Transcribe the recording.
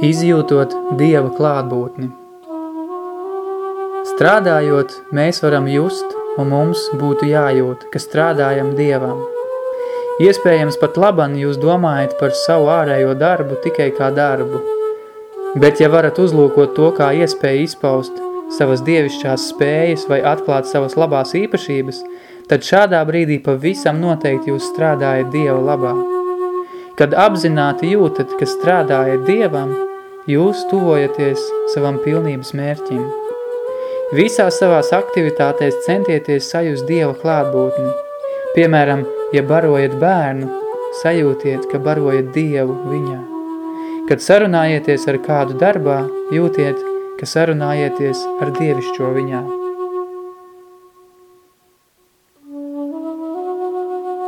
Izjūtot Dieva klātbūtni. Strādājot, mēs varam just, un mums būtu jājūt, ka strādājam Dievam. Iespējams, pat laban jūs domājat par savu ārējo darbu tikai kā darbu. Bet ja varat uzlūkot to kā iespēju izpaust savas dievišķās spējas vai atklāt savas labās īpašības, tad šādā brīdī pavisam noteikti jūs strādājat Dieva labā. Kad apzināti jūtat, ka strādājat Dievam, jūs tuvojaties savam pilnības mērķim. Visās savās aktivitātēs centieties sajust Dieva klātbūtni. Piemēram, ja barojat bērnu, sajūtiet, ka barojat Dievu viņā. Kad sarunājieties ar kādu darbā, jūtiet, ka sarunājieties ar Dievišķo viņā.